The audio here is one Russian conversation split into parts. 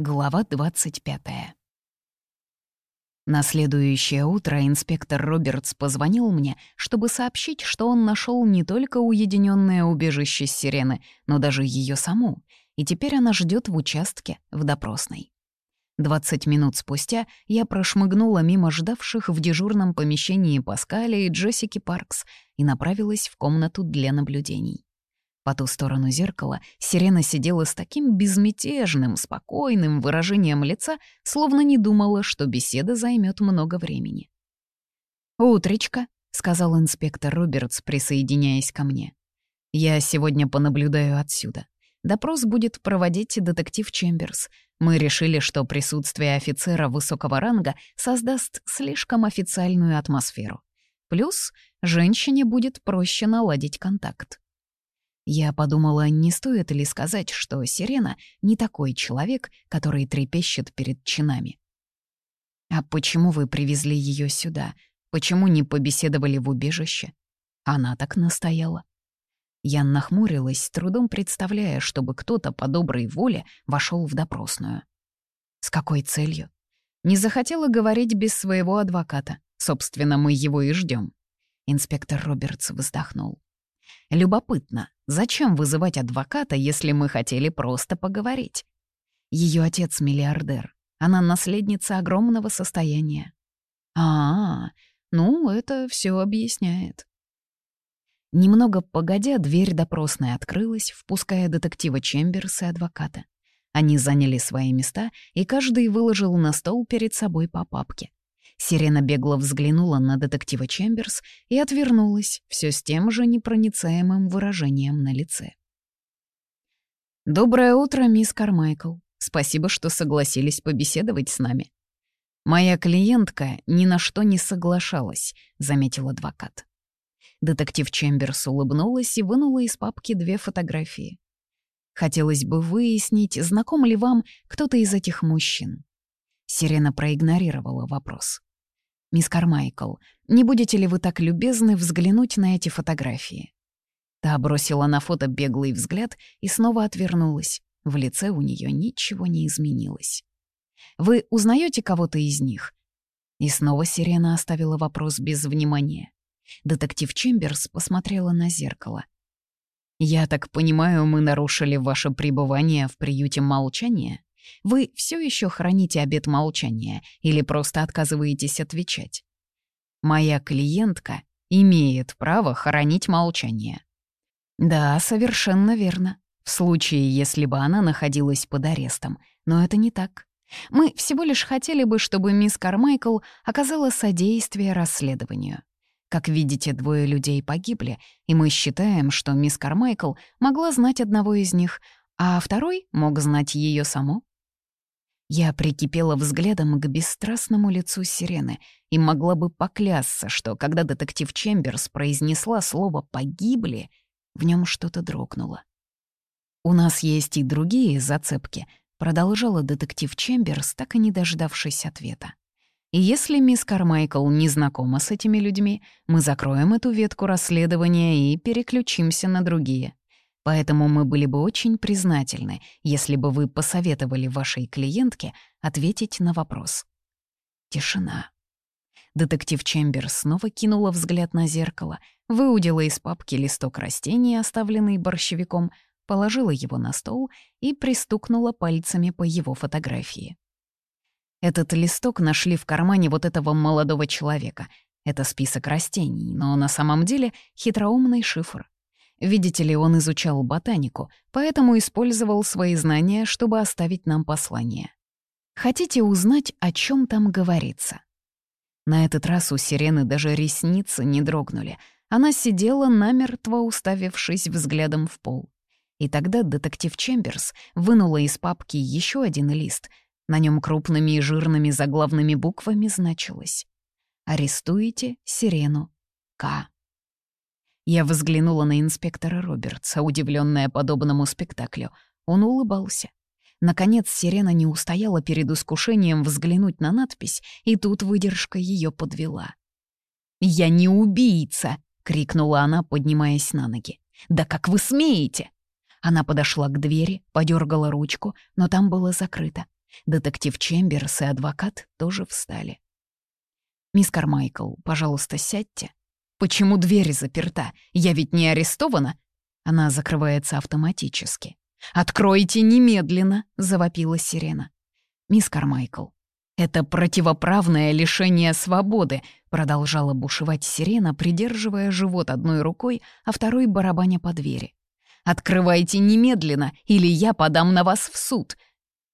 Глава 25. На следующее утро инспектор Робертс позвонил мне, чтобы сообщить, что он нашел не только уединенное убежище Сирены, но даже ее саму, и теперь она ждет в участке, в допросной. 20 минут спустя я прошмыгнула мимо ждавших в дежурном помещении Паскаля и Джессики Паркс и направилась в комнату для наблюдений. По ту сторону зеркала Сирена сидела с таким безмятежным, спокойным выражением лица, словно не думала, что беседа займет много времени. «Утречка», — сказал инспектор Робертс, присоединяясь ко мне. «Я сегодня понаблюдаю отсюда. Допрос будет проводить детектив Чемберс. Мы решили, что присутствие офицера высокого ранга создаст слишком официальную атмосферу. Плюс женщине будет проще наладить контакт. Я подумала, не стоит ли сказать, что Сирена не такой человек, который трепещет перед чинами. «А почему вы привезли ее сюда? Почему не побеседовали в убежище?» Она так настояла. Я нахмурилась, трудом представляя, чтобы кто-то по доброй воле вошел в допросную. С какой целью? Не захотела говорить без своего адвоката. Собственно, мы его и ждем. Инспектор Робертс вздохнул. Любопытно, зачем вызывать адвоката, если мы хотели просто поговорить? Ее отец миллиардер, она наследница огромного состояния. А, -а ну, это все объясняет. Немного погодя, дверь допросной открылась, впуская детектива Чемберса и адвоката. Они заняли свои места, и каждый выложил на стол перед собой по папке. Сирена бегло взглянула на детектива Чемберс и отвернулась, все с тем же непроницаемым выражением на лице. «Доброе утро, мисс Кармайкл. Спасибо, что согласились побеседовать с нами». «Моя клиентка ни на что не соглашалась», — заметил адвокат. Детектив Чемберс улыбнулась и вынула из папки две фотографии. «Хотелось бы выяснить, знаком ли вам кто-то из этих мужчин». Сирена проигнорировала вопрос. «Мисс Кармайкл, не будете ли вы так любезны взглянуть на эти фотографии?» Та бросила на фото беглый взгляд и снова отвернулась. В лице у нее ничего не изменилось. «Вы узнаете кого-то из них?» И снова Сирена оставила вопрос без внимания. Детектив Чемберс посмотрела на зеркало. «Я так понимаю, мы нарушили ваше пребывание в приюте молчания?» Вы все еще храните обет молчания или просто отказываетесь отвечать? Моя клиентка имеет право хранить молчание. Да, совершенно верно. В случае, если бы она находилась под арестом. Но это не так. Мы всего лишь хотели бы, чтобы мисс Кармайкл оказала содействие расследованию. Как видите, двое людей погибли, и мы считаем, что мисс Кармайкл могла знать одного из них, а второй мог знать ее саму. Я прикипела взглядом к бесстрастному лицу сирены и могла бы поклясться, что когда детектив Чемберс произнесла слово «погибли», в нем что-то дрогнуло. «У нас есть и другие зацепки», — продолжала детектив Чемберс, так и не дождавшись ответа. «И если мисс Кармайкл не знакома с этими людьми, мы закроем эту ветку расследования и переключимся на другие. Поэтому мы были бы очень признательны, если бы вы посоветовали вашей клиентке ответить на вопрос. Тишина. Детектив Чембер снова кинула взгляд на зеркало, выудила из папки листок растений, оставленный борщевиком, положила его на стол и пристукнула пальцами по его фотографии. Этот листок нашли в кармане вот этого молодого человека. Это список растений, но на самом деле хитроумный шифр. Видите ли, он изучал ботанику, поэтому использовал свои знания, чтобы оставить нам послание. Хотите узнать, о чем там говорится? На этот раз у сирены даже ресницы не дрогнули. Она сидела намертво, уставившись взглядом в пол. И тогда детектив Чемберс вынула из папки еще один лист. На нем крупными и жирными заглавными буквами значилось «Арестуете сирену К». Я взглянула на инспектора Робертса, удивленная подобному спектаклю. Он улыбался. Наконец, сирена не устояла перед искушением взглянуть на надпись, и тут выдержка ее подвела. «Я не убийца!» — крикнула она, поднимаясь на ноги. «Да как вы смеете?» Она подошла к двери, подергала ручку, но там было закрыто. Детектив Чемберс и адвокат тоже встали. «Мисс Кармайкл, пожалуйста, сядьте. Почему дверь заперта? Я ведь не арестована?» Она закрывается автоматически. «Откройте немедленно!» — завопила сирена. «Мисс Кармайкл, это противоправное лишение свободы», — продолжала бушевать сирена, придерживая живот одной рукой, а второй барабаня по двери. «Открывайте немедленно, или я подам на вас в суд!»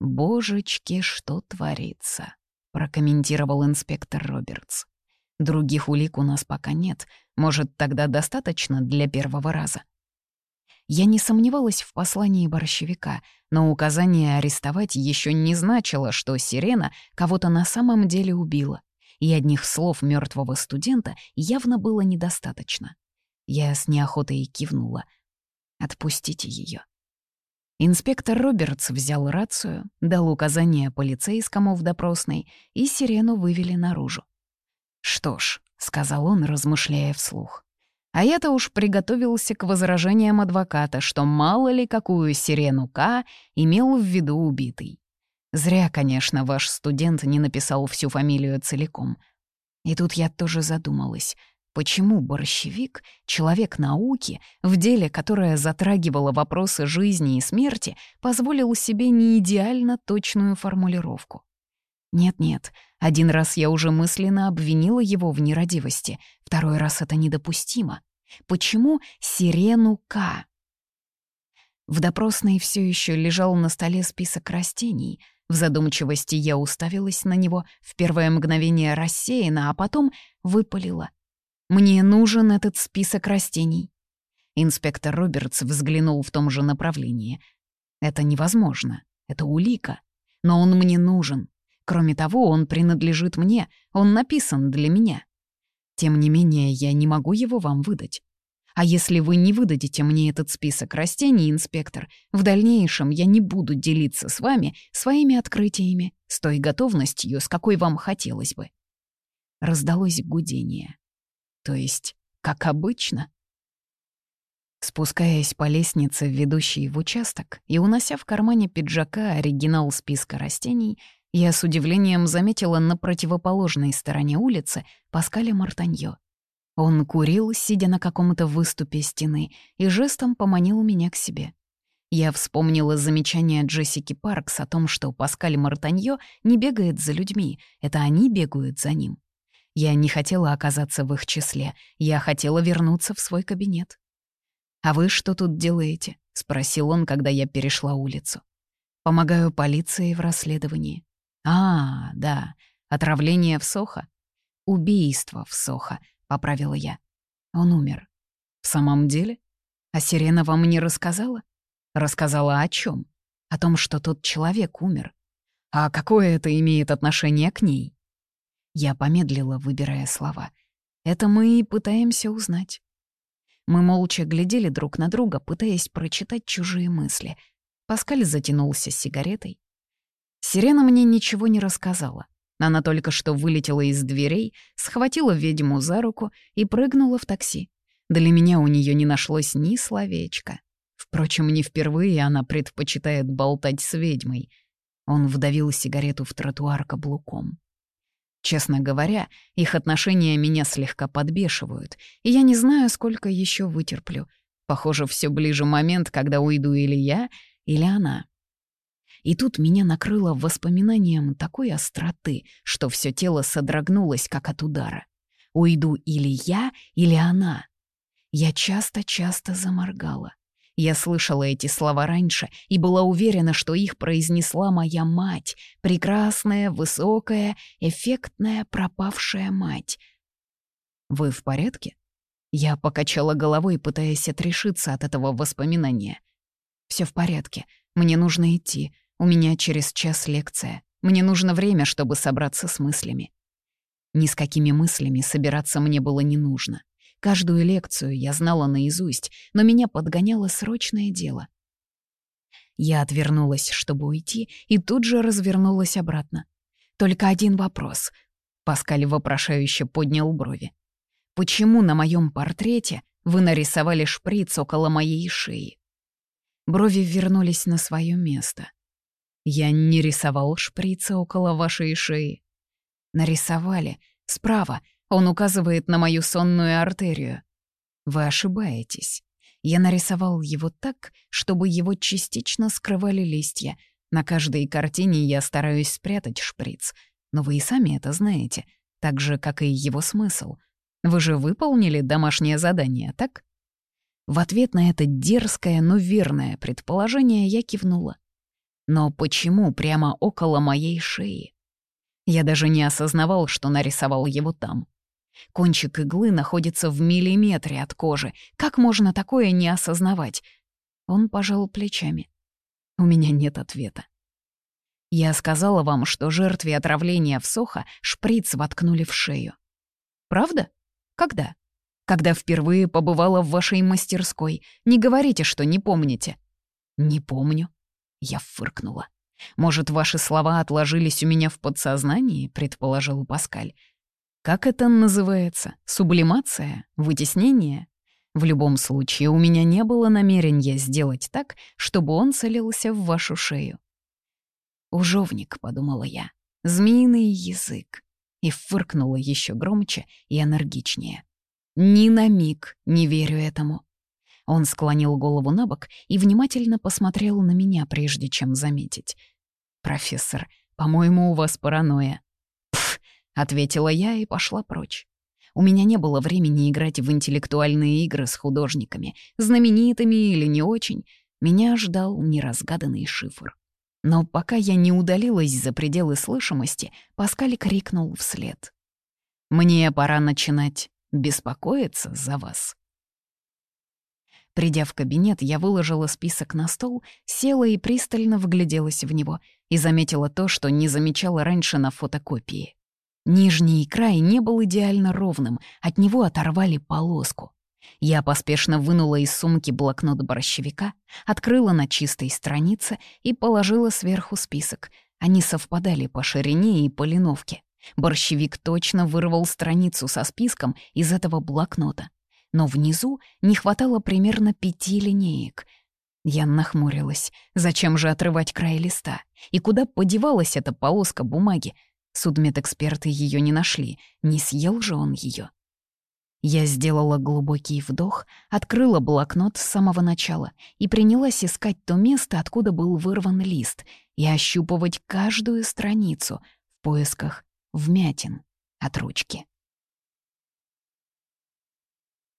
«Божечки, что творится!» — прокомментировал инспектор Робертс. «Других улик у нас пока нет. Может, тогда достаточно для первого раза?» Я не сомневалась в послании борщевика, но указание арестовать еще не значило, что сирена кого-то на самом деле убила, и одних слов мертвого студента явно было недостаточно. Я с неохотой кивнула. «Отпустите ее. Инспектор Робертс взял рацию, дал указание полицейскому в допросной, и сирену вывели наружу. «Что ж», — сказал он, размышляя вслух, а я-то уж приготовился к возражениям адвоката, что мало ли какую сирену К имел в виду убитый. Зря, конечно, ваш студент не написал всю фамилию целиком. И тут я тоже задумалась, почему борщевик, человек науки, в деле, которое затрагивало вопросы жизни и смерти, позволил себе не идеально точную формулировку. Нет-нет, один раз я уже мысленно обвинила его в нерадивости, второй раз это недопустимо. Почему сирену К? В допросной все еще лежал на столе список растений. В задумчивости я уставилась на него, в первое мгновение рассеяна, а потом выпалила. «Мне нужен этот список растений». Инспектор Робертс взглянул в том же направлении. «Это невозможно. Это улика. Но он мне нужен. Кроме того, он принадлежит мне. Он написан для меня. Тем не менее, я не могу его вам выдать. А если вы не выдадите мне этот список растений, инспектор, в дальнейшем я не буду делиться с вами своими открытиями с той готовностью, с какой вам хотелось бы. Раздалось гудение. То есть, как обычно. Спускаясь по лестнице, ведущей в участок, и унося в кармане пиджака оригинал списка растений, я с удивлением заметила на противоположной стороне улицы Паскаля Мартаньо. Он курил, сидя на каком-то выступе стены, и жестом поманил меня к себе. Я вспомнила замечание Джессики Паркс о том, что Паскаль Мартаньо не бегает за людьми, это они бегают за ним. Я не хотела оказаться в их числе, я хотела вернуться в свой кабинет. «А вы что тут делаете?» — спросил он, когда я перешла улицу. «Помогаю полиции в расследовании». «А, да, отравление в Сохо?» «Убийство в Сохо», — поправила я. «Он умер». «В самом деле? А Сирена вам не рассказала?» «Рассказала о чем? О том, что тот человек умер. А какое это имеет отношение к ней?» Я помедлила, выбирая слова. «Это мы и пытаемся узнать». Мы молча глядели друг на друга, пытаясь прочитать чужие мысли. Паскаль затянулся сигаретой, Сирена мне ничего не рассказала. Она только что вылетела из дверей, схватила ведьму за руку и прыгнула в такси. Для меня у нее не нашлось ни словечка. Впрочем, не впервые она предпочитает болтать с ведьмой. Он вдавил сигарету в тротуар каблуком. Честно говоря, их отношения меня слегка подбешивают, и я не знаю, сколько еще вытерплю. Похоже, все ближе момент, когда уйду или я, или она. И тут меня накрыло воспоминанием такой остроты, что все тело содрогнулось, как от удара. Уйду или я, или она. Я часто-часто заморгала. Я слышала эти слова раньше и была уверена, что их произнесла моя мать, прекрасная, высокая, эффектная, пропавшая мать. «Вы в порядке?» Я покачала головой, пытаясь отрешиться от этого воспоминания. Все в порядке. Мне нужно идти. У меня через час лекция. Мне нужно время, чтобы собраться с мыслями. Ни с какими мыслями собираться мне было не нужно. Каждую лекцию я знала наизусть, но меня подгоняло срочное дело. Я отвернулась, чтобы уйти, и тут же развернулась обратно. Только один вопрос. Паскаль вопрошающе поднял брови. «Почему на моем портрете вы нарисовали шприц около моей шеи?» Брови вернулись на свое место. Я не рисовал шприцы около вашей шеи. Нарисовали. Справа. Он указывает на мою сонную артерию. Вы ошибаетесь. Я нарисовал его так, чтобы его частично скрывали листья. На каждой картине я стараюсь спрятать шприц. Но вы и сами это знаете, так же, как и его смысл. Вы же выполнили домашнее задание, так? В ответ на это дерзкое, но верное предположение я кивнула. Но почему прямо около моей шеи? Я даже не осознавал, что нарисовал его там. Кончик иглы находится в миллиметре от кожи. Как можно такое не осознавать? Он пожал плечами. У меня нет ответа. Я сказала вам, что жертве отравления в Сохо шприц воткнули в шею. Правда? Когда? Когда впервые побывала в вашей мастерской. Не говорите, что не помните. Не помню. Я фыркнула. «Может, ваши слова отложились у меня в подсознании?» — предположил Паскаль. «Как это называется? Сублимация? Вытеснение?» В любом случае, у меня не было намерения сделать так, чтобы он целился в вашу шею. «Ужовник», — подумала я, — «змеиный язык». И фыркнула еще громче и энергичнее. «Ни на миг не верю этому. Он склонил голову на бок и внимательно посмотрел на меня, прежде чем заметить. «Профессор, по-моему, у вас паранойя». «Пф», — ответила я и пошла прочь. У меня не было времени играть в интеллектуальные игры с художниками, знаменитыми или не очень. Меня ждал неразгаданный шифр. Но пока я не удалилась за пределы слышимости, Паскаль крикнул вслед. «Мне пора начинать беспокоиться за вас». Придя в кабинет, я выложила список на стол, села и пристально вгляделась в него и заметила то, что не замечала раньше на фотокопии. Нижний край не был идеально ровным, от него оторвали полоску. Я поспешно вынула из сумки блокнот борщевика, открыла на чистой странице и положила сверху список. Они совпадали по ширине и по линовке. Борщевик точно вырвал страницу со списком из этого блокнота но внизу не хватало примерно пяти линеек. Я нахмурилась. Зачем же отрывать край листа? И куда подевалась эта полоска бумаги? Судмедэксперты ее не нашли. Не съел же он ее. Я сделала глубокий вдох, открыла блокнот с самого начала и принялась искать то место, откуда был вырван лист, и ощупывать каждую страницу в поисках вмятин от ручки.